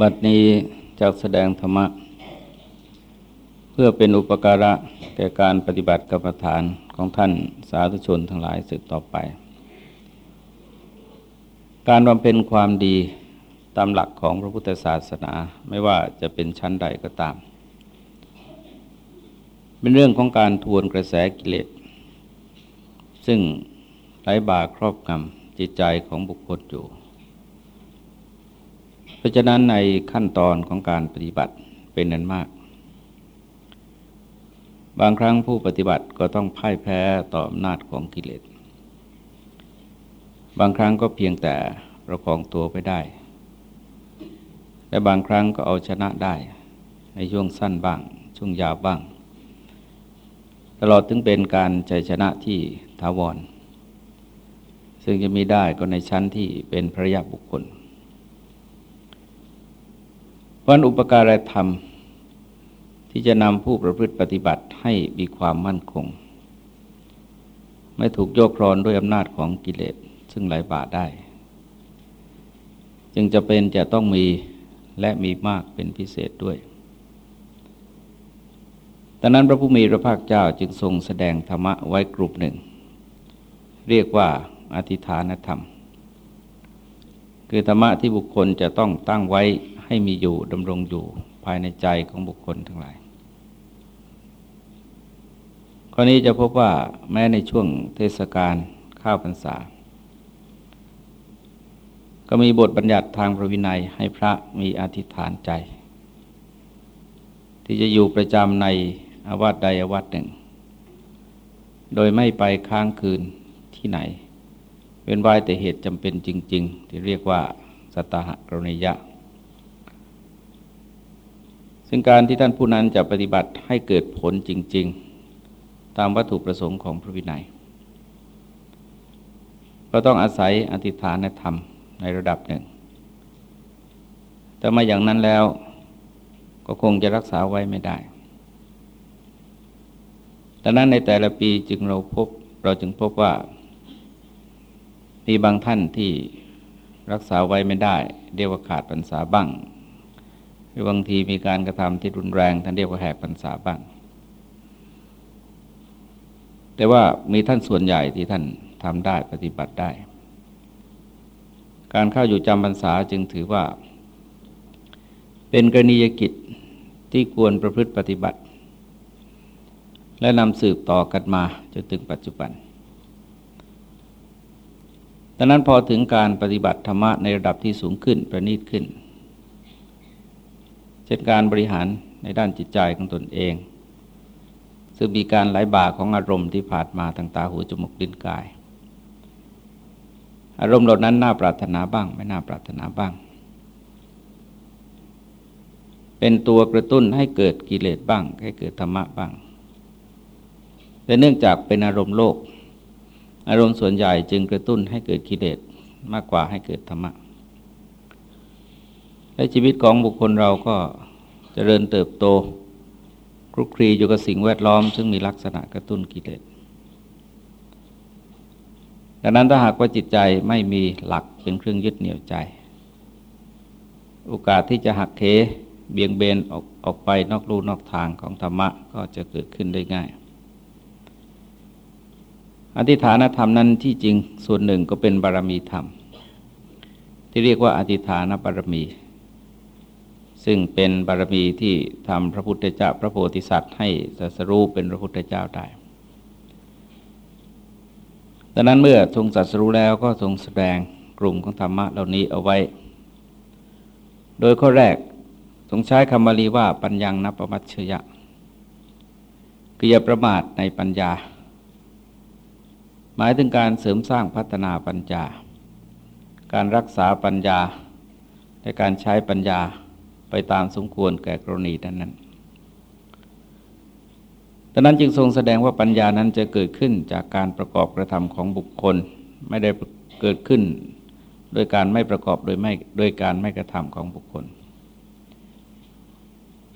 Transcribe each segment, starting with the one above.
บัดนี้จากแสดงธรรมะ เพื่อเป็นอุปการะแก่การปฏิบัติกรรมฐานของท่านสาธุชนทั้งหลายสืบต่อไป การบำเพ็ญความดีตามหลักของพระพุทธศาสนาไม่ว่าจะเป็นชั้นใดก็ตาม เป็นเรื่องของการทวนกระแสกิเลสซึ่งไร้บาครอบงำจิตใจของบุคคลอยู่ ราะฉะนั้นในขั้นตอนของการปฏิบัติเป็นนั้นมาก บางครั้งผู้ปฏิบัติก็ต้องพ่ายแพ้ต่ออำนาจของกิเลส บางครั้งก็เพียงแต่ประคองตัวไปได้ และบางครั้งก็เอาชนะได้ ในช่วงสั้นบ้าง ช่วงยาวบ้าง ตลอดถึงเป็นการใจชนะที่ถาวร ซึ่งจะมีได้ก็ในชั้นที่เป็นพระยาบุคคล วันอุปการะธรรม ที่จะนำผู้ประพฤติปฏิบัติให้มีความมั่นคง ไม่ถูกโยกครอนด้วยอำนาจของกิเลสซึ่งไหลบาได้ จึงจะเป็นจะต้องมีและมีมากเป็นพิเศษด้วยดังนั้นพระผู้มีพระภาคเจ้าจึงทรงแสดงธรรมะไว้กลุ่มหนึ่ง เรียกว่าอธิฐานธรรม คือธรรมะที่บุคคลจะต้องตั้งไว้ ให้มีอยู่ดำรงอยู่ภายในใจของบุคคลทั้งหลายข้อนี้จะพบว่าแม้ในช่วงเทศกาลข้าวพรรษา ก็มีบทบัญญัติทางพระวินัยให้พระมีอธิษฐานใจ ที่จะอยู่ประจำในอาวาสใดอาวาสหนึ่ง โดยไม่ไปค้างคืนที่ไหน เป็นไว้แต่เหตุจำเป็นจริง ๆ ที่เรียกว่าสตหกรณียะ ซึ่งการที่ท่านผู้นั้นจะปฏิบัติให้เกิดผลจริง ๆ ตามวัตถุประสงค์ของพระวินัย ก็ต้องอาศัยอธิษฐานธรรมในระดับหนึ่ง แต่มาอย่างนั้นแล้วก็คงจะรักษาไว้ไม่ได้ดังนั้นในแต่ละปีจึงเราพบเราจึงพบว่า มีบางท่านที่รักษาไว้ไม่ได้ เรียกว่าขาดพรรษาบ้าง รือบางทีมีการกระทำที่รุนแรงท่านเรียกว่าแหกพรรษาบ้าง แต่ว่ามีท่านส่วนใหญ่ที่ท่านทำได้ปฏิบัติได้ การเข้าอยู่จำพรรษาจึงถือว่า เป็นกรณียกิจที่ควรประพฤติปฏิบัติ และนำสืบต่อกันมาจนถึงปัจจุบันดังนั้นพอถึงการปฏิบัติธรรมะในระดับที่สูงขึ้นประณีตขึ้น เช่นการบริหารในด้านจิตใจของตนเอง ซึ่งมีการไหลบ่าของอารมณ์ที่ผ่านมาทางตาหูจมูกลิ้นกาย อารมณ์เหล่านั้นน่าปรารถนาบ้าง ไม่น่าปรารถนาบ้าง เป็นตัวกระตุ้นให้เกิดกิเลสบ้าง ให้เกิดธรรมะบ้าง แต่เนื่องจากเป็นอารมณ์โลก อารมณ์ส่วนใหญ่จึงกระตุ้นให้เกิดกิเลสมากกว่าให้เกิดธรรมะ และชีวิตของบุคคลเราก็จเจริญเติบโตคลุกคลีอยู่กับสิ่งแวดล้อม ซึ่งมีลักษณะกระตุ้นกิเลสดังนั้นถ้าหากว่าจิตใจไม่มีหลักเป็นเครื่องยึดเหนี่ยวใจ โอกาสที่จะหักเขเบี่ยงเบนออกออกไปนอกลู่นอกทางของธรรมะก็จะเกิดขึ้นได้ง่าย อธิฐานธรรมนั้นที่จริงส่วนหนึ่งก็เป็นบารมีธรรม ที่เรียกว่าอธิฐานบารมี ซึ่งเป็นบารมีที่ทำพระพุทธเจ้าพระโพธิสัตว์ให้สัสรู้เป็นพระพุทธเจ้าได้ดังนั้นเมื่อทรงสัสรู้แล้วก็ทรงแสดงกลุ่มของธรรมะเหล่านี้เอาไว้ โดยข้อแรกทรงใช้คำบาลีว่าปัญญังนับประมัชชยะคืออย่าประมาทในปัญญา หมายถึงการเสริมสร้างพัฒนาปัญญา การรักษาปัญญาและการใช้ปัญญา ไปตามสมควรแก่กรณีนั้นนั้นดังนั้นจึงทรงแสดงว่าปัญญานั้นจะเกิดขึ้นจากการประกอบกระทำของบุคคล ไม่ได้เกิดขึ้นโดยการไม่ประกอบโดยไม่โดยการไม่กระทำของบุคคล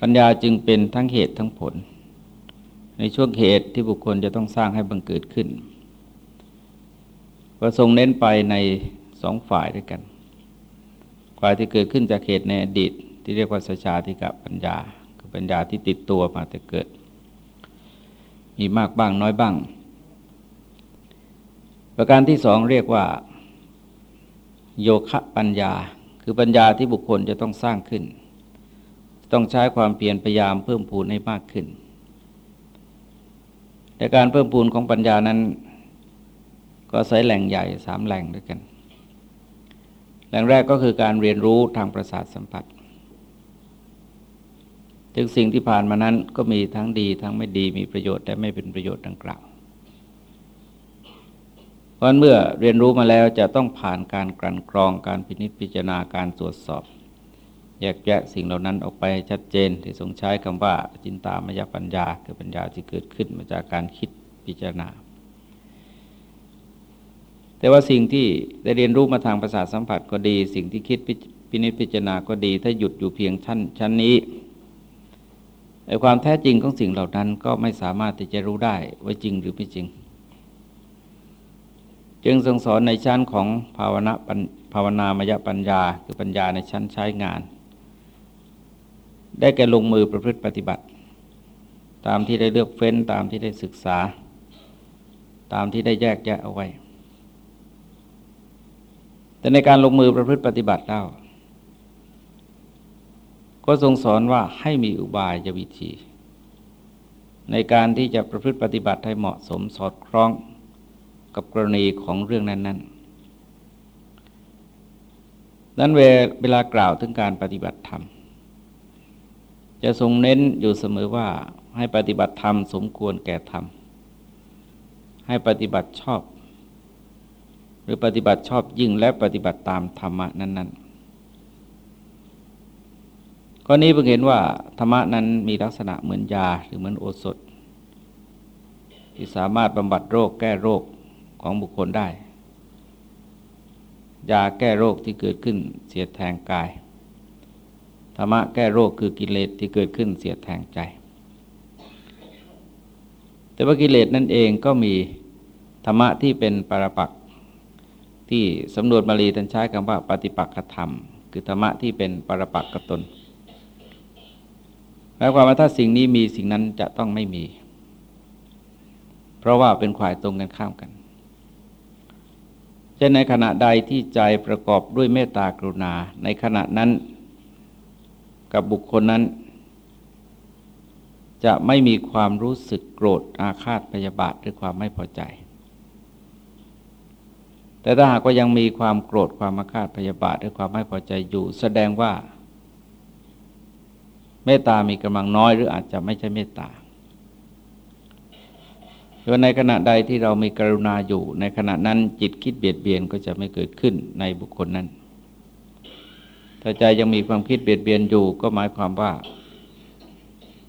ปัญญาจึงเป็นทั้งเหตุทั้งผล ในช่วงเหตุที่บุคคลจะต้องสร้างให้บังเกิดขึ้นก็ทรงเน้นไปในสองฝ่ายด้วยกัน ฝ่ายที่เกิดขึ้นจากเหตุในอดีต ที่เรียกว่าสชาธิกะปัญญา คือปัญญาที่ติดตัวมาแต่เกิด มีมากบ้างน้อยบ้าง ประการที่สองเรียกว่า โยคะปัญญา คือปัญญาที่บุคคลจะต้องสร้างขึ้น ต้องใช้ความเพียรพยายามเพิ่มพูนให้มากขึ้นแต่การเพิ่มพูนของปัญญานั้น ก็ใช้แหล่งใหญ่สามแหล่งด้วยกัน แหล่งแรกก็คือการเรียนรู้ทางประสาทสัมผัส ถึงสิ่งที่ผ่านมานั้นก็มีทั้งดีทั้งไม่ดีมีประโยชน์แต่ไม่เป็นประโยชน์ดังกล่าวเพราะเมื่อเรียนรู้มาแล้วจะต้องผ่านการกลั่นกรองการพินิจพิจารณาการตรวจสอบ แยกแยะสิ่งเหล่านั้นออกไปชัดเจนที่ทรงใช้คำว่าจินตามยปัญญาคือปัญญาที่เกิดขึ้นมาจากการคิดพิจารณา แต่ว่าสิ่งที่ได้เรียนรู้มาทางประสาทสัมผัสก็ดี สิ่งที่คิดพินิจพิจารณาก็ดี ถ้าหยุดอยู่เพียงชั้นชั้นนี้ ไอ้ความแท้จริงของสิ่งเหล่านั้นก็ไม่สามารถที่จะรู้ได้ว่าจริงหรือไม่จริง จึงทรงสอนในชั้นของภาวนาภาวนามยปัญญา คือปัญญาในชั้นใช้งาน ได้แก่ลงมือประพฤติปฏิบัติ ตามที่ได้เลือกเฟ้นตามที่ได้ศึกษา ตามที่ได้แยกแยะเอาไว้ แต่ในการลงมือประพฤติปฏิบัติแล้ว ก็ทรงสอนว่าให้มีอุบายวิธี ในการที่จะประพฤติปฏิบัติให้เหมาะสมสอดคล้องกับกรณีของเรื่องนั้น ๆ นั้นเวลากล่าวถึงการปฏิบัติธรรม จะทรงเน้นอยู่เสมอว่าให้ปฏิบัติธรรมสมควรแก่ธรรม ให้ปฏิบัติชอบ หรือปฏิบัติชอบยิ่งและปฏิบัติตามธรรมะนั้น ๆ ข้อนี้เพิ่งเห็นว่าธรรมะนั้นมีลักษณะเหมือนยาหรือเหมือนโอสถ ที่สามารถบำบัดโรคแก้โรคของบุคคลได้ ยาแก้โรคที่เกิดขึ้นเสียแทงกายธรรมะแก้โรคคือกิเลสที่เกิดขึ้นเสียแทงใจ แต่ว่ากิเลสนั่นเองก็มีธรรมะที่เป็นปรปักที่สำนวนบาลีท่านใช้คำว่าปฏิปักษธรรม คือธรรมะที่เป็นปรปักกตน หมายความว่าถ้าสิ่งนี้มีสิ่งนั้นจะต้องไม่มี เพราะว่าเป็นขวายตรงกันข้ามกันเช่นในขณะใดที่ใจประกอบด้วยเมตตากรุณา ในขณะนั้นกับบุคคลนั้น จะไม่มีความรู้สึกโกรธอาฆาตพยาบาทหรือความไม่พอใจ แต่ถ้าหากว่ายังมีความโกรธความอาฆาตพยาบาทหรือความไม่พอใจอยู่ แสดงว่า เมตตามีกำลังน้อยหรืออาจจะไม่ใช่เมตตาโดยในขณะใดที่เรามีกรุณาอยู่ ในขณะนั้นจิตคิดเบียดเบียนก็จะไม่เกิดขึ้นในบุคคลนั้น ถ้าใจยังมีความคิดเบียดเบียนอยู่ก็หมายความว่า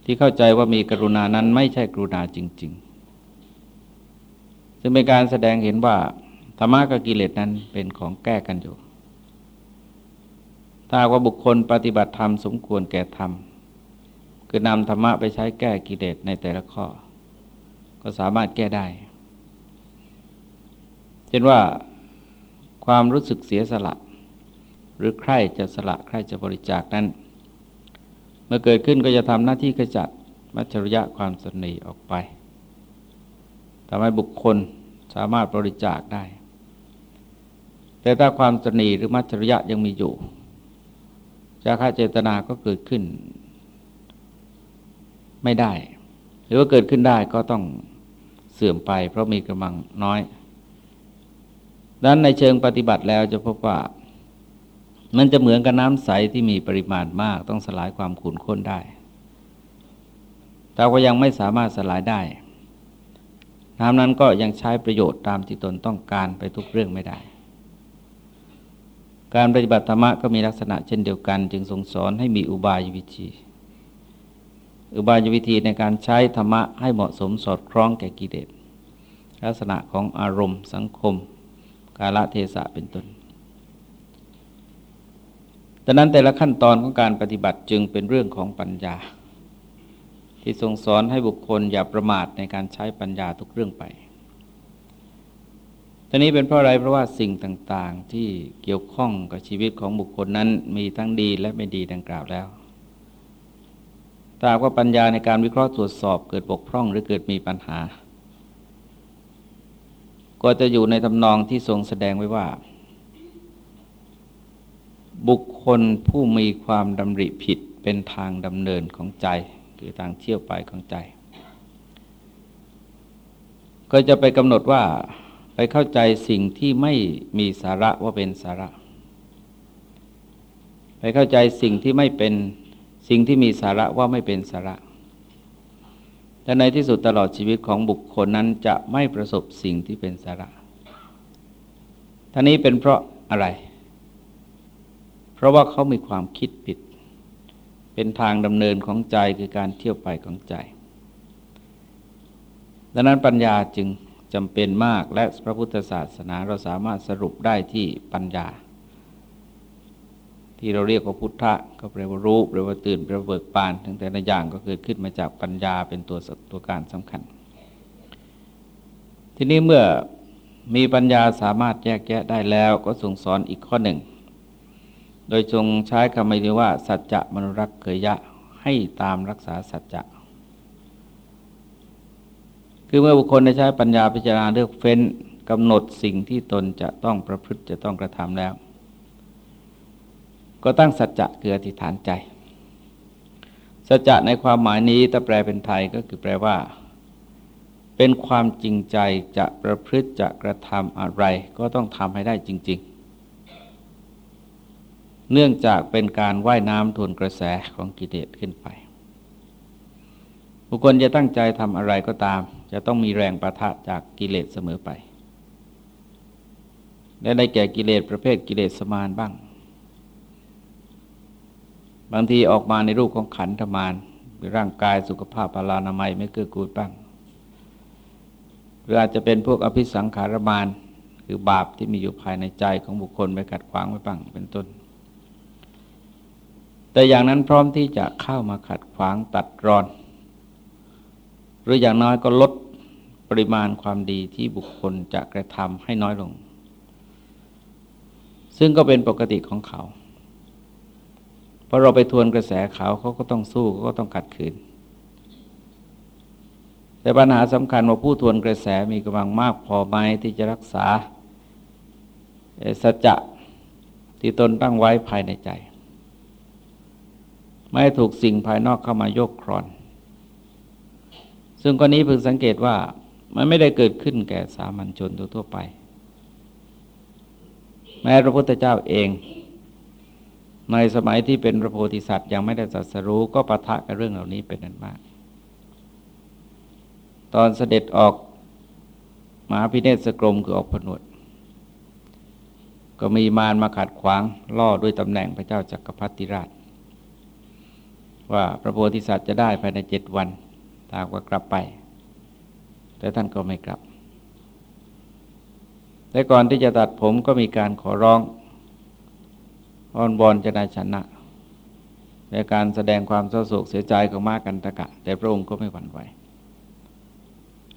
ที่เข้าใจว่ามีกรุณานั้นไม่ใช่กรุณาจริง ๆ ซึ่งเป็นการแสดงเห็นว่าธรรมะกับกิเลสนั้นเป็นของแก้กันอยู่ ถ้าว่าบุคคลปฏิบัติธรรมสมควรแก่ธรรม คือนำธรรมะไปใช้แก้กิเลสในแต่ละข้อ ก็สามารถแก้ได้ เช่นว่าความรู้สึกเสียสละ หรือใครจะสละใครจะบริจาคนั้น เมื่อเกิดขึ้นก็จะทำหน้าที่ขจัดมัจฉริยะความสนีออกไปทำให้บุคคลสามารถบริจาคได้ แต่ถ้าความสนีหรือมัจฉริยะยังมีอยู่จาค่าเจตนาก็เกิดขึ้น ไม่ได้ หรือว่าเกิดขึ้นได้ก็ต้องเสื่อมไป เพราะมีกำลังน้อยดังนั้นในเชิงปฏิบัติแล้วจะพบว่า มันจะเหมือนกับน้ำใสที่มีปริมาณมาก ต้องสลายความขุ่นข้นได้ แต่ก็ยังไม่สามารถสลายได้ น้ำนั้นก็ยังใช้ประโยชน์ตามที่ตนต้องการไปทุกเรื่องไม่ได้ การปฏิบัติธรรมก็มีลักษณะเช่นเดียวกัน จึงทรงสอนให้มีอุบายวิธี อุบายวิธีในการใช้ธรรมะให้เหมาะสมสอดคล้องแก่กิเลสลักษณะของอารมณ์สังคม กาลเทศะเป็นต้นดังนั้นแต่ละขั้นตอนของการปฏิบัติจึงเป็นเรื่องของปัญญา ที่ทรงสอนให้บุคคลอย่าประมาทในการใช้ปัญญาทุกเรื่องไปทีนี้เป็นเพราะอะไรเพราะว่าสิ่งต่างๆที่เกี่ยวข้องกับชีวิตของบุคคลนั้นมีทั้งดีและไม่ดีดังกล่าวแล้ว ถ้าว่าปัญญาในการวิเคราะห์ตรวจสอบเกิดบกพร่องหรือเกิดมีปัญหา ก็จะอยู่ในทำนองที่ทรงแสดงไว้ว่า บุคคลผู้มีความดำริผิดเป็นทางดำเนินของใจคือทางเที่ยวไปของใจ ก็จะไปกำหนดว่าไปเข้าใจสิ่งที่ไม่มีสาระว่าเป็นสาระ ไปเข้าใจสิ่งที่ไม่เป็น สิ่งที่มีสาระว่าไม่เป็นสาระแต่ในที่สุดตลอดชีวิตของบุคคลนั้นจะไม่ประสบสิ่งที่เป็นสาระท่านี้เป็นเพราะอะไร เพราะว่าเขามีความคิดผิด เป็นทางดำเนินของใจคือการเที่ยวไปของใจ ดังนั้นปัญญาจึงจำเป็นมากและพระพุทธศาสนาเราสามารถสรุปได้ที่ปัญญา ที่เราเรียกว่าพุทธะก็แปลว่ารู้แปลว่าตื่นแปลว่าเบิกบานทั้งแต่ละอย่างก็เกิดขึ้นมาจากปัญญาเป็นตัวตัวการสำคัญ ทีนี้เมื่อมีปัญญาสามารถแยกแยะได้แล้วก็ส่งสอนอีกข้อหนึ่ง โดยจงใช้คำนี้ว่า สัจจะมนุรักเกยะให้ตามรักษาสัจจะ คือเมื่อบุคคลได้ใช้ปัญญาพิจารณาเลือกเฟ้นกำหนดสิ่งที่ตนจะต้องประพฤติจะต้องกระทำแล้ว ก็ตั้งสัจจะคืออธิษฐานใจ สัจจะในความหมายนี้ถ้าแปลเป็นไทยก็คือแปลว่า เป็นความจริงใจจะประพฤติจะกระทำอะไร ก็ต้องทำให้ได้จริง ๆ เนื่องจากเป็นการว่ายน้ำทวนกระแสของกิเลสขึ้นไป บุคคลจะตั้งใจทำอะไรก็ตาม จะต้องมีแรงประทะจากกิเลสเสมอไปและได้แก่กิเลสประเภทกิเลสสมานบ้าง บางทีออกมาในรูปของขันธมารหรือร่างกายสุขภาพปาลานามัยไม่เกื้อกูลบ้างหรืออาจจะเป็นพวกอภิสังขารมานคือบาปที่มีอยู่ภายในใจของบุคคลไปขัดขวางไว้บ้างเป็นต้น แต่อย่างนั้นพร้อมที่จะเข้ามาขัดขวางตัดรอน หรืออย่างน้อยก็ลดปริมาณความดีที่บุคคลจะกระทำให้น้อยลง ซึ่งก็เป็นปกติของเขา พอเราไปทวนกระแสเขาเขาก็ต้องสู้เขาก็ต้องขัดขืน แต่ปัญหาสำคัญว่าผู้ทวนกระแสมีกำลังมากพอไหมที่จะรักษาสัจจะที่ตนตั้งไว้ภายในใจ ไม่ถูกสิ่งภายนอกเข้ามาโยกครอน ซึ่งกรณีพึงสังเกตว่ามันไม่ได้เกิดขึ้นแก่สามัญชนทั่วไป แม้พระพุทธเจ้าเอง ในสมัยที่เป็นพระโพธิสัตว์ยังไม่ได้สัสรู้ก็ปะทะกับเรื่องเหล่านี้เป็นนั้นมาก ตอนเสด็จออกมหาพิเนศกรมคือออกผนวด ก็มีมารมาขัดขวางล่อด้วยตำแหน่งพระเจ้าจักรพรรดิราช ว่าพระโพธิสัตว์จะได้ภายในเจ็ดวันถ้าว่ากลับไป แต่ท่านก็ไม่กลับแต่ก่อนที่จะตัดผมก็มีการขอร้อง อ้อนบอนจะได้ชนะ ในการแสดงความเศร้าโศกเสียใจของมากันตะกะ แต่พระองค์ก็ไม่หวั่นไหว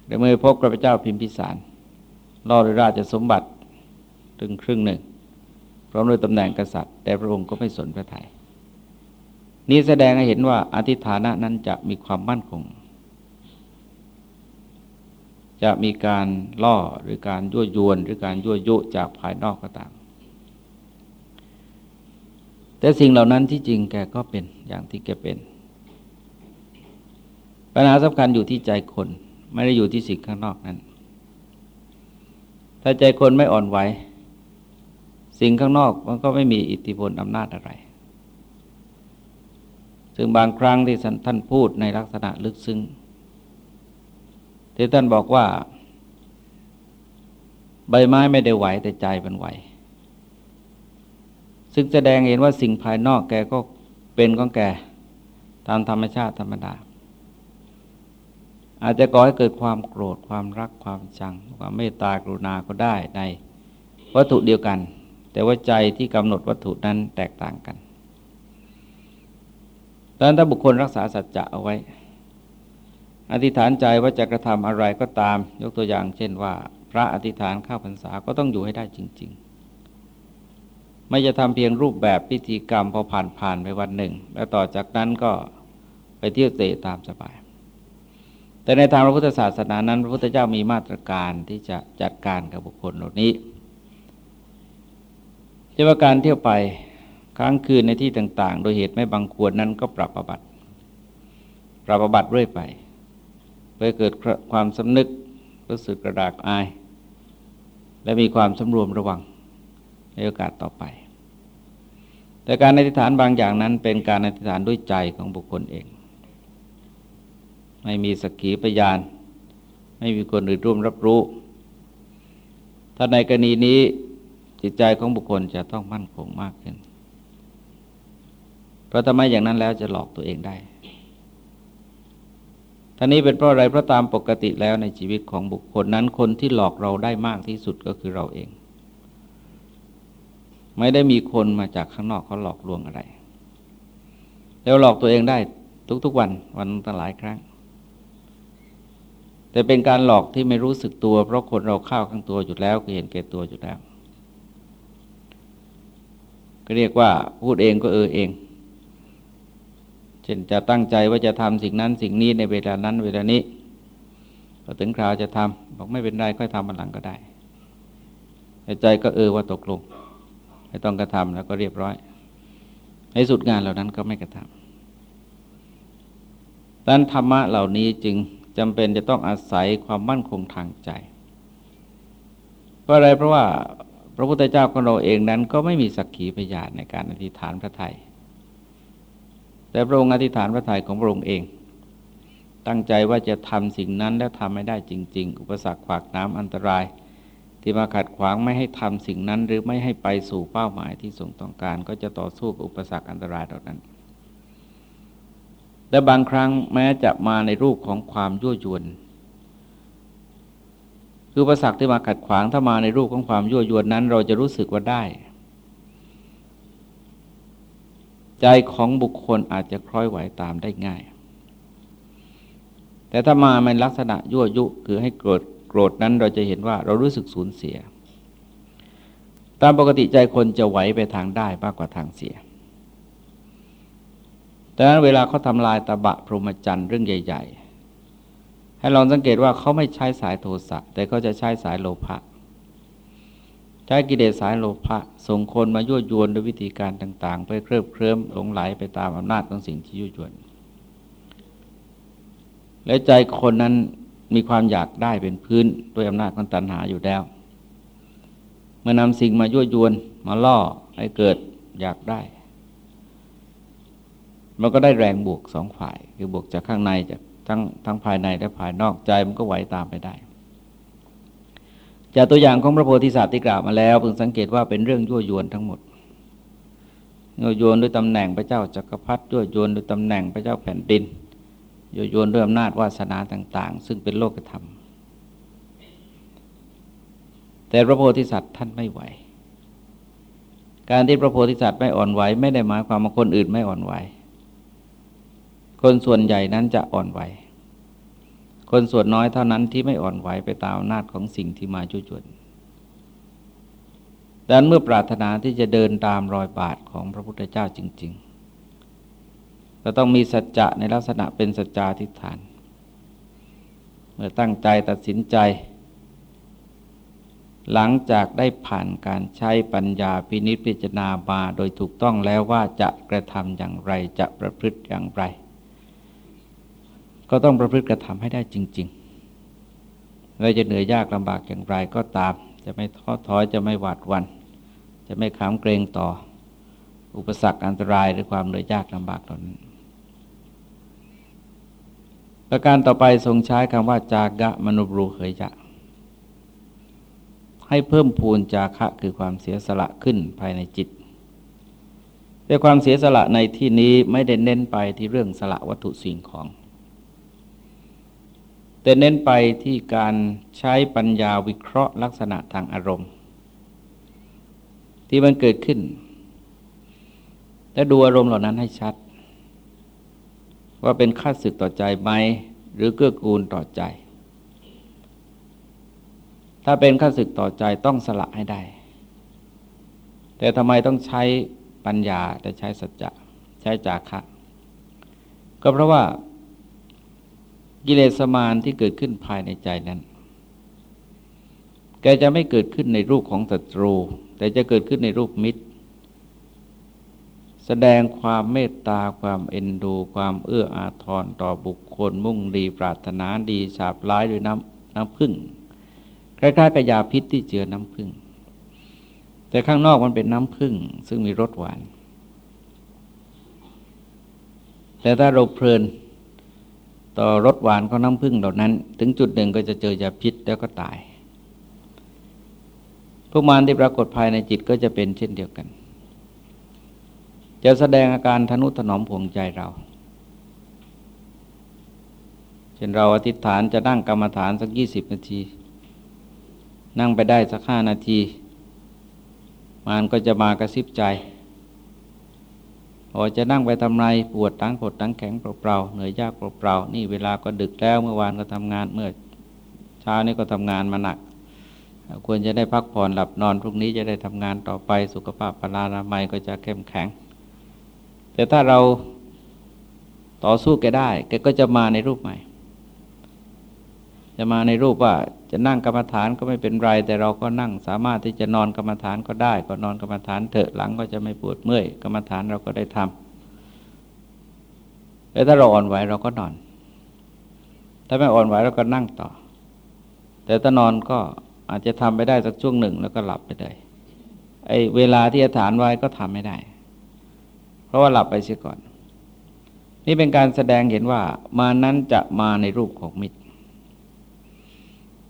เดี๋ยวเมื่อพบพระเจ้าพิมพิสารล่อด้วยราชสมบัติถึงครึ่งหนึ่ง พร้อมด้วยตำแหน่งกษัตริย์ แต่พระองค์ก็ไม่สนพระทยัยนี้แสดงให้เห็นว่าอธิฐานะนั้นจะมีความมั่นคง จะมีการล่อหรือการยั่วยวนหรือการยั่วยุจากภายนอกก็ตาม แต่สิ่งเหล่านั้นที่จริงแกก็เป็นอย่างที่แกเป็น ปัญหาสำคัญอยู่ที่ใจคน ไม่ได้อยู่ที่สิ่งข้างนอกนั้น ถ้าใจคนไม่อ่อนไหวสิ่งข้างนอกมันก็ไม่มีอิทธิพลอำนาจอะไร ซึ่งบางครั้งที่ท่านพูดในลักษณะลึกซึ้งที่ท่านบอกว่า ใบไม้ไม่ได้ไหวแต่ใจมันไหว ซึ่งแสดงเห็นว่าสิ่งภายนอกแกก็เป็นของแกตามธรรมชาติธรรมดา อาจจะก่อให้เกิดความโกรธความรักความชัง ความเมตตากรุณาก็ได้ในวัตถุเดียวกัน แต่ว่าใจที่กำหนดวัตถุนั้นแตกต่างกันดังนั้นถ้าบุคคลรักษาสัจจะเอาไว้ อธิษฐานใจว่าจะกระทำอะไรก็ตาม ยกตัวอย่าง เช่นว่า พระอธิษฐานข้าพรรษาก็ต้องอยู่ให้ได้จริงๆ ไม่จะทำเพียงรูปแบบพิธีกรรมพอผ่านผ่านไปวันหนึ่ง แล้วต่อจากนั้นก็ไปเที่ยวเตะตามสบาย แต่ในทางพระพุทธศาสนานั้น พระพุทธเจ้ามีมาตรการที่จะจัดการกับบุคคลเหล่านี้เช่นว่าการเที่ยวไปค้างคืนในที่ต่าง ๆ โดยเหตุไม่บังควรนั้นก็ปรับประบัติปรับประบัติเรื่อยไปเพื่อเกิดความสำนึกรู้สึกกระดากอาย และมีความสำรวมระวัง ในโอกาสต่อไป แต่การอธิษฐานบางอย่างนั้นเป็นการอธิษฐานด้วยใจของบุคคลเอง ไม่มีสกีพยาน ไม่มีคนอื่นร่วมรับรู้ ถ้าในกรณีนี้จิตใจของบุคคลจะต้องมั่นคงมากขึ้น เพราะทำไมอย่างนั้นแล้วจะหลอกตัวเองได้ท่านี้เป็นเพราะอะไรเพราะตามปกติแล้วในชีวิตของบุคคลนั้นคนที่หลอกเราได้มากที่สุดก็คือเราเอง ไม่ได้มีคนมาจากข้างนอกเขาหลอกลวงอะไร แล้วหลอกตัวเองได้ทุกๆวันวันตั้งหลายครั้ง แต่เป็นการหลอกที่ไม่รู้สึกตัว เพราะคนเราเข้าข้างตัวอยู่แล้วก็เห็นแก่ตัวอยู่แล้วก็เรียกว่าพูดเองก็เออเองเช่นจะตั้งใจว่าจะทำสิ่งนั้นสิ่งนี้ในเวลานั้น เวลานี้พอถึงคราวจะทำบอกไม่เป็นไรค่อยทำมันหลังก็ได้ใจก็เออว่าตกลง ไม่ต้องกระทำแล้วก็เรียบร้อย ในสุดงานเหล่านั้นก็ไม่กระทำดังนั้นธรรมะเหล่านี้จึงจำเป็นจะต้องอาศัยความมั่นคงทางใจ เพราะอะไรเพราะว่าพระพุทธเจ้าของเราเองนั้น ก็ไม่มีสักขีพยานในการอธิษฐานพระไทย แต่พระองค์อธิษฐานพระทัยของพระองค์เอง ตั้งใจว่าจะทำสิ่งนั้นแล้วทำไม่ได้จริง ๆ อุปสรรคขวากน้ำอันตราย ที่มาขัดขวางไม่ให้ทำสิ่งนั้น หรือไม่ให้ไปสู่เป้าหมายที่ทรงต้องการ ก็จะต่อสู้กับอุปสรรคอันตรายเหล่านั้น และบางครั้งแม้จะมาในรูปของความยั่วยวนคืออุปสรรคที่มาขัดขวางถ้ามาในรูปของความยั่วยวนนั้น เราจะรู้สึกว่าได้ ใจของบุคคลอาจจะคล้อยไหวตามได้ง่าย แต่ถ้ามาในลักษณะยั่วยุคือให้โกรธ โกรธนั้นเราจะเห็นว่าเรารู้สึกสูญเสีย ตามปกติใจคนจะไหวไปทางได้มากกว่าทางเสียดังนั้นเวลาเขาทำลายตะบะพรหมจรรย์เรื่องใหญ่ ๆ ให้ลองสังเกตว่าเขาไม่ใช้สายโทสะแต่เขาจะใช้สายโลภะใช้กิเลสสายโลภะส่งคนมายั่วยวนด้วยวิธีการต่าง ๆ ไปเคลิบเคลิ้มหลงไหลไปตามอำนาจของสิ่งที่ยั่วยวน และใจคนนั้น มีความอยากได้เป็นพื้นด้วยอำนาจของตัณหาอยู่แล้ว เมื่อนำสิ่งมายั่วยวนมาล่อให้เกิดอยากได้ มันก็ได้แรงบวกสองฝ่าย คือบวกจากข้างในจากทั้งทั้งภายในและภายนอกใจมันก็ไหวตามไปได้ จากตัวอย่างของพระโพธิสัตว์ที่กล่าวมาแล้วเพิ่งสังเกตว่าเป็นเรื่องยั่วยวนทั้งหมดยั่วยวนด้วยตำแหน่งพระเจ้าจักรพรรดิยั่วยวนด้วยตำแหน่งพระเจ้าแผ่นดิน โยั่วยนด้วยอำนาจวาสนาต่าง ๆ ซึ่งเป็นโลกธรรม แต่พระโพธิสัตว์ท่านไม่ไหว การที่พระโพธิสัตว์ไม่อ่อนไหว ไม่ได้หมายความว่าคนอื่นไม่อ่อนไหว คนส่วนใหญ่นั้นจะอ่อนไหว คนส่วนน้อยเท่านั้นที่ไม่อ่อนไหวไปตามอำนาจของสิ่งที่มาจุจวนดังนั้นเมื่อปรารถนาที่จะเดินตามรอยบาทของพระพุทธเจ้าจริงๆ เราต้องมีสัจจะในลักษณะเป็นสัจจาทิฏฐาน เมื่อตั้งใจตัดสินใจ หลังจากได้ผ่านการใช้ปัญญาพินิจพิจารณามาโดยถูกต้องแล้วว่าจะกระทำอย่างไรจะประพฤติอย่างไร ก็ต้องประพฤติกระทำให้ได้จริงๆเราจะเหนื่อยยากลำบากอย่างไรก็ตาม จะไม่ท้อถอยจะไม่หวาดวัน จะไม่ขามเกรงต่ออุปสรรคอันตรายหรือความเหนื่อยยากลำบากเหล่านั้น ประการต่อไปทรงใช้คำว่า จากะมนุบรูเคยจะ ให้เพิ่มพูนจาคะคือความเสียสละขึ้นภายในจิต แต่ความเสียสละในที่นี้ไม่ได้เน้นไปที่เรื่องสละวัตถุสิ่งของ แต่เน้นไปที่การใช้ปัญญาวิเคราะห์ลักษณะทางอารมณ์ ที่มันเกิดขึ้น และดูอารมณ์เหล่านั้นให้ชัด ว่าเป็นค่าศึกต่อใจไหมหรือเกื้อกูลต่อใจ ถ้าเป็นข้าศึกต่อใจต้องสละให้ได้ แต่ทำไมต้องใช้ปัญญาแต่ใช้สัจจะใช้จาคะก็เพราะว่ากิเลสมานที่เกิดขึ้นภายในใจนั้น แกจะไม่เกิดขึ้นในรูปของศัตรู แต่จะเกิดขึ้นในรูปมิตร แสดงความเมตตาความเอ็นดู ความเอื้ออาทรต่อบุคคลมุ่งดีปรารถนาดีฉาบร้ายด้วยน้ำน้ำพึ่งคล้ายๆกับยาพิษที่เจือน้ำพึ่ง แต่ข้างนอกมันเป็นน้ำพึ่งซึ่งมีรสหวาน แต่ถ้าเราเพลินต่อรสหวานของน้ำผึ้งเหล่านั้น ถึงจุดหนึ่งก็จะเจอยาพิษแล้วก็ตายพวกมารที่ปรากฏภายในจิตก็จะเป็นเช่นเดียวกัน จะแสดงอาการทนุถนอมผวงใจเรา เช่นเราอธิษฐานจะนั่งกรรมฐานสักยี่สิบนาที นั่งไปได้สักห้านาทีมารก็จะมากระซิบใจพอจะนั่งไปทำไรปวดตั้งปวดตั้งแข็งเปล่าๆเหนื่อยยากเปล่าๆนี่เวลาก็ดึกแล้วเมื่อวานก็ทำงานเมื่อเช้านี้ก็ทำงานมาหนัก ควรจะได้พักผ่อนหลับนอนพรุ่งนี้จะได้ทำงานต่อไปสุขภาพพลานามัยก็จะเข้มแข็ง แต่ถ้าเราต่อสู้แกได้ แกก็จะมาในรูปใหม่ จะมาในรูปว่าจะนั่งกรรมฐานก็ไม่เป็นไร แต่เราก็นั่งสามารถที่จะนอนกรรมฐานก็ได้ ก็นอนกรรมฐานเถอะหลังก็จะไม่ปวดเมื่อยกรรมฐานเราก็ได้ทำแล้วถ้าเราอ่อนไหวเราก็นอน ถ้าไม่อ่อนไหวเราก็นั่งต่อ แต่ถ้านอนก็อาจจะทำไปได้สักช่วงหนึ่งแล้วก็หลับไปได้ไอ้เวลาที่จะฐานไว้ก็ทำไม่ได้ ราะว่าหลับไปเสียก่อน นี่เป็นการแสดงเห็นว่ามานั้นจะมาในรูปของมิตร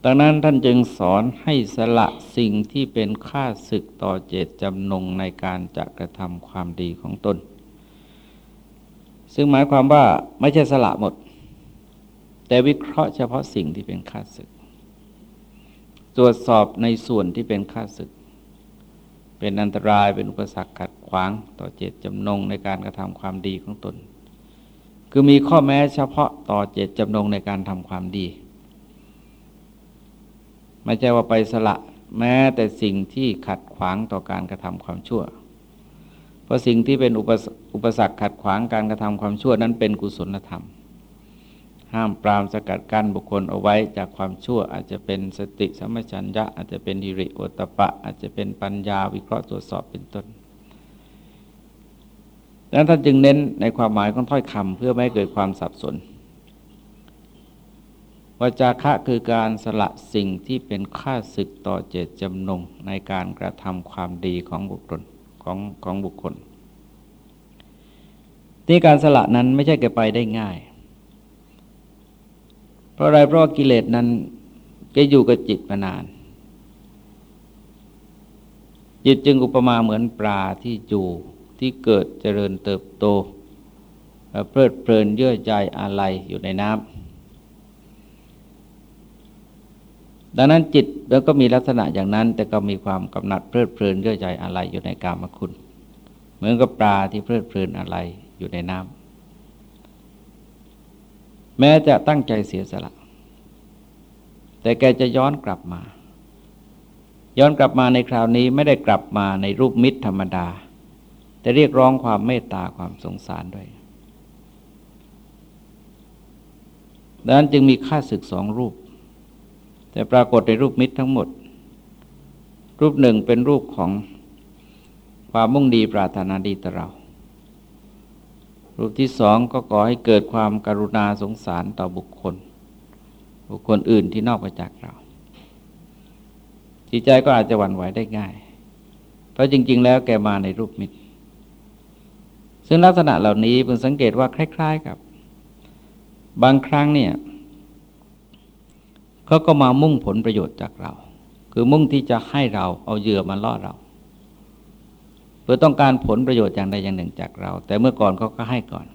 ดังนั้นท่านจึงสอนให้สละสิ่งที่เป็นค่าศึกต่อเจตจำนงในการจะกระทำความดีของตน ซึ่งหมายความว่าไม่ใช่สละหมด แต่วิเคราะห์เฉพาะสิ่งที่เป็นค่าศึก ตรวจสอบในส่วนที่เป็นค่าศึก เป็นอันตรายเป็นอุปสรรคขัด ขวางต่อเจตจำนงในการกระทำความดีของตน คือมีข้อแม้เฉพาะต่อเจตจำนงในการทำความดี ไม่ใช่ว่าไปสละแม้แต่สิ่งที่ขัดขวางต่อการกระทำความชั่ว เพราะสิ่งที่เป็นอุปสรรคขัดขวางการกระทำความชั่วนั้นเป็นกุศลธรรม ห้ามปรามสกัดกั้นบุคคลเอาไว้จากความชั่ว อาจจะเป็นสติสมัชัญญะอาจจะเป็นฮิริโอตปะ อาจจะเป็นปัญญาวิเคราะห์ตรวจสอบเป็นต้น ดังนั้นท่านจึงเน้นในความหมายของถ้อยคำเพื่อไม่ให้เกิดความสับสนวจาคะคือการสละสิ่งที่เป็นค่าศึกต่อเจตจำนงในการกระทำความดีของบุคคลของของบุคคล ที่การสละนั้นไม่ใช่แกไปได้ง่าย เพราะอะไรเพราะกิเลสนั้นแกอยู่กับจิตมานาน จิตจึงอุปมาเหมือนปลาที่อยู่ ที่เกิดเจริญเติบโต เพลิดเพลินเยื่อใจอะไรอยู่ในน้ำดังนั้นจิตแล้วก็มีลักษณะอย่างนั้น แต่ก็มีความกำหนัดเพลิดเพลินเยื่อใจอะไรอยู่ในกามคุณ เหมือนกับปลาที่เพลิดเพลินอะไรอยู่ในน้ำแม้จะตั้งใจเสียสละ แต่แกจะย้อนกลับมา ย้อนกลับมาในคราวนี้ไม่ได้กลับมาในรูปมิตรธรรมดา แต่เรียกร้องความเมตตาความสงสารด้วยดังนั้นจึงมีค่าศึกสองรูป แต่ปรากฏในรูปมิตรทั้งหมด รูปหนึ่งเป็นรูปของความมุ่งดีปรารถนาดีต่อเรา รูปที่สองก็ก่อให้เกิดความการุณาสงสารต่อบุคคล บุคคลอื่นที่นอกไปจากเราจิตใจก็อาจจะหวั่นไหวได้ง่าย เพราะจริง ๆ แล้วแกมาในรูปมิตร ซึ่งลักษณะเหล่านี้เพิ่งสังเกตว่าคล้าย ๆ กับ บางครั้งเนี่ยเขาก็มามุ่งผลประโยชน์จากเรา คือมุ่งที่จะให้เราเอาเหยื่อมาล่อเราเพื่อต้องการผลประโยชน์อย่างใดอย่างหนึ่งจากเรา แต่เมื่อก่อนเขาก็ให้ก่อน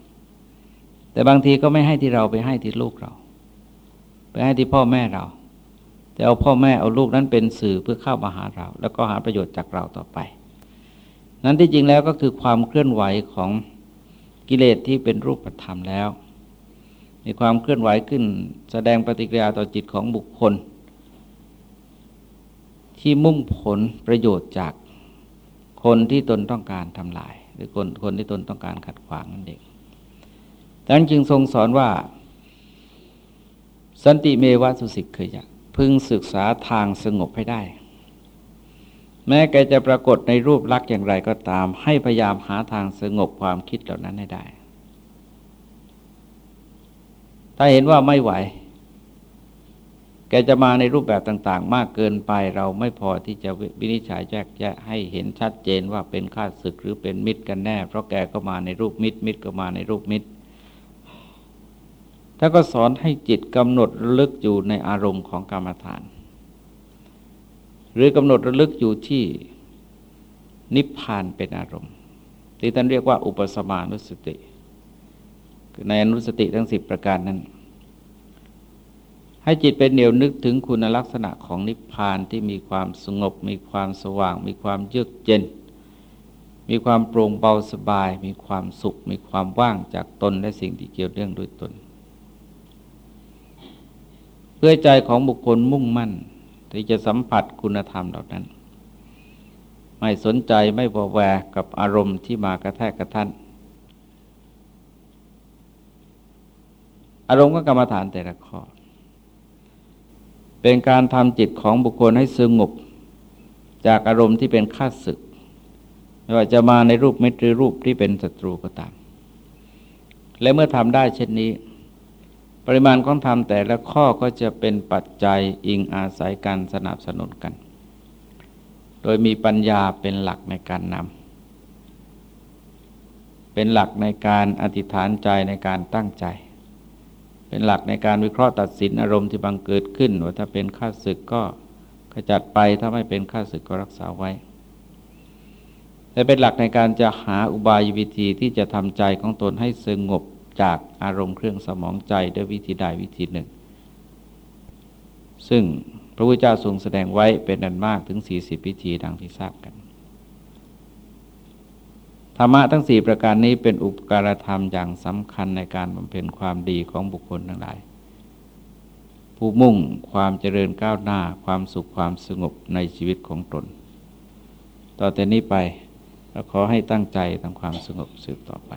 แต่บางทีก็ไม่ให้ที่เราไปให้ที่ลูกเรา ไปให้ที่พ่อแม่เรา แต่เอาพ่อแม่เอาลูกนั้นเป็นสื่อเพื่อเข้ามาหาเรา แล้วก็หาประโยชน์จากเราต่อไป นั้นที่จริงแล้วก็คือความเคลื่อนไหวของกิเลสที่เป็นรูปธรรมแล้ว มีความเคลื่อนไหวขึ้นแสดงปฏิกิริยาต่อจิตของบุคคล ที่มุ่งผลประโยชน์จากคนที่ตนต้องการทำลาย หรือคนคนที่ตนต้องการขัดขวางนั่นเองดังนั้นจึงทรงสอนว่า สันติเมวะสุสิกเคือจะพึงศึกษาทางสงบให้ได้ แม้แกจะปรากฏในรูปลักษณ์อย่างไรก็ตาม ให้พยายามหาทางสงบความคิดเหล่านั้นให้ได้ ถ้าเห็นว่าไม่ไหว แกจะมาในรูปแบบต่าง ๆ มากเกินไปเราไม่พอที่จะวินิจฉัยแยกแยะให้เห็นชัดเจนว่าเป็นข้าศึกหรือเป็นมิตรกันแน่ เพราะแกก็มาในรูปมิตรมิตรก็มาในรูปมิตรถ้าก็สอนให้จิตกำหนดลึกอยู่ในอารมณ์ของกรรมฐาน รือกำหนดระลึกอยู่ที่นิพพานเป็นอารมณ์ ที่ท่านเรียกว่า อุปสมานุสติในอนุสติทั้งสิบประการนั้น ให้จิตเป็นเหนียวนึกถึงคุณลักษณะของนิพพานที่มีความสงบ มีความสว่าง มีความเยือกเย็น มีความโปร่งเบาสบาย มีความสุข มีความว่างจากตนและสิ่งที่เกี่ยวเนื่องด้วยตน เพื่อใจของบุคคลมุ่งมั่น ที่จะสัมผัสคุณธรรมเหล่านั้น ไม่สนใจไม่บวแวกับอารมณ์ที่มากระแทกกระทันอารมณ์ก็กรรมฐานแต่ละข้อ เป็นการทำจิตของบุคคลให้สงบ จากอารมณ์ที่เป็นข้าศึกไม่ว่าจะมาในรูปเมตหรือรูปที่เป็นศัตรูก็ตาม และเมื่อทำได้เช่นนี้ ปริมาณของธรรมแต่ละข้อก็จะเป็นปัจจัยอิงอาศัยกันสนับสนุนกัน โดยมีปัญญาเป็นหลักในการนำเป็นหลักในการอธิษฐานใจในการตั้งใจ เป็นหลักในการวิเคราะห์ตัดสินอารมณ์ที่บังเกิดขึ้นว่าถ้าเป็นข้าศึกก็ขจัดไปถ้าไม่เป็นข้าศึกก็รักษาไว้แต่เป็นหลักในการจะหาอุบายวิธีที่จะทำใจของตนให้สงบ จากอารมณ์เครื่องสมองใจด้วยวิธีใดวิธีหนึ่ง ซึ่งพระพุทธเจ้าทรงแสดงไว้เป็นอันมากถึง 40 วิธีดังที่ทราบกัน ธรรมะทั้งสี่ประการนี้เป็นอุปการธรรมอย่างสำคัญในการบำเพ็ญความดีของบุคคลทั้งหลาย ผู้มุ่งความเจริญก้าวหน้าความสุขความสงบในชีวิตของตน ต่อแต่นี้ไปเราขอให้ตั้งใจทำความสงบสืบต่อไป